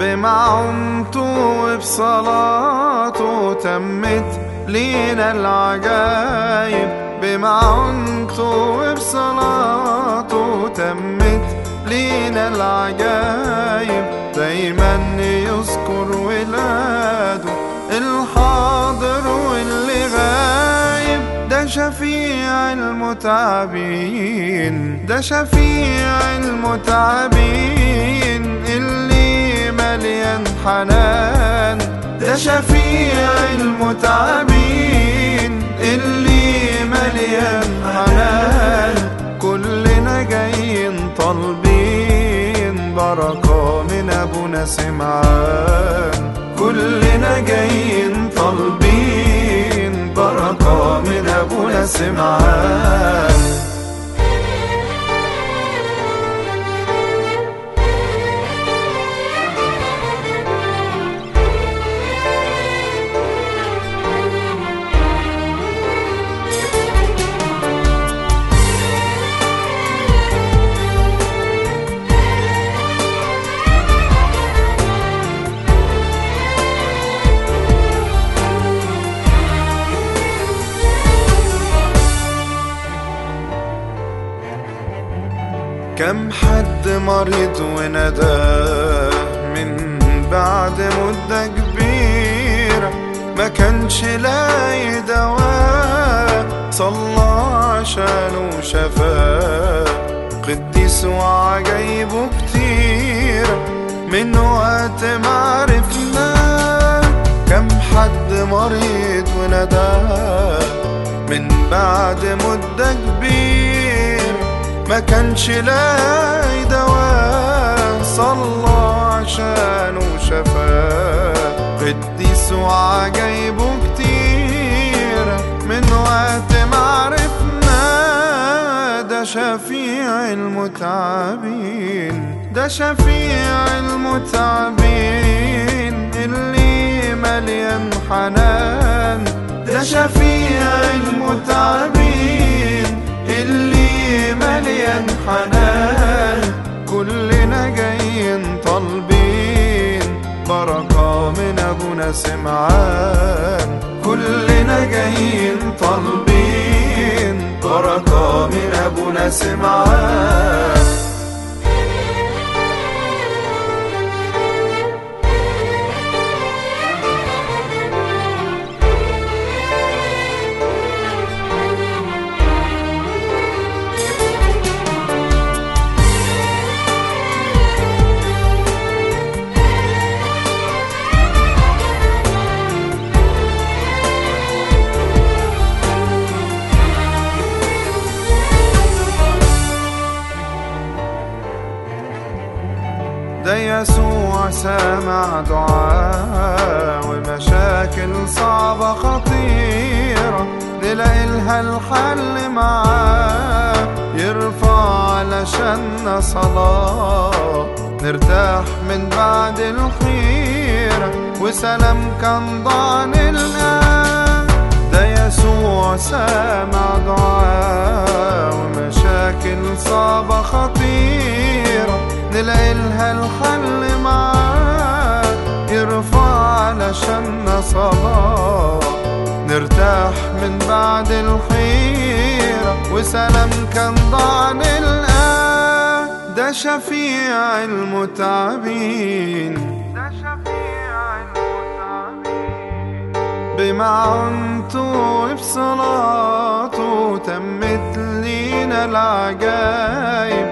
بمعنته وبصلاته تمت لينا العجايب. بمعنته وبصلاته تمت لينا العجايب. دايما يذكر ولاده الحاضر واللي غايب. ده شفيع المتعبين ده شفيع المتعبين. مليان حنان. ده شفيع المتعبين اللي مليان حنان. كلنا جايين طالبين بركة من أبونا سمعان كلنا جايين طالبين بركة من أبونا سمعان كم حد مريض ونداه من بعد مدة كبيرة ما كانش لاقي دواء صلى عشانه شفاه قديس وعجايبه كتير من وقت ما عرفناه كم حد مريض ونداه من بعد مدة كبيرة. ما كانش لاقي دواء صلى عشانه شفاه قديس وعجايبه كتير من وقت ما عرفنا ده شفيع المتعبين. ده شفيع المتعبين اللي مليان حنان. ده شفيع المتعبين. أبونا سمعان كلنا جايين طالبين. بركة من أبونا سمعان ده يسوع سامع دعاء ومشاكل صعبة خطيرة نلاقي لها الحل معاه. يرفع علشاننا صلاة نرتاح من بعد الخيرة وسلام كان ضعن الآن. ده يسوع سامع دعاء ومشاكل صعبة خطيرة. نلاقي لها الحل معاه يرفع علشاننا صلاة نرتاح من بعد الخيرة وسلام كان ضعن الآن. ده شفيع المتعبين. ده شفيع المتعبين. بمعنته وبصلاته تمت لينا العجايب.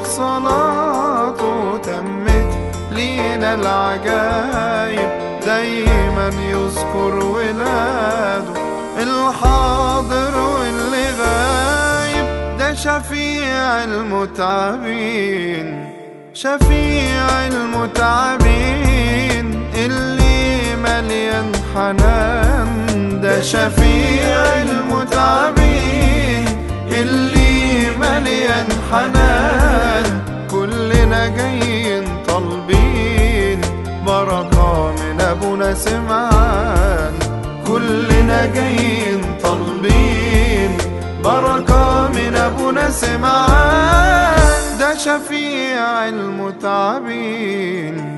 بمعنته وبصلاته تمت لينا العجايب دايما يذكر ولاده الحاضر واللي غايب ده شفيع المتعبين شفيع المتعبين اللي مليان حنان ده شفيع المتعبين. أبونا سمعان. كلنا جايين طالبين بركة من أبونا سمعان. ده شفيع المتعبين.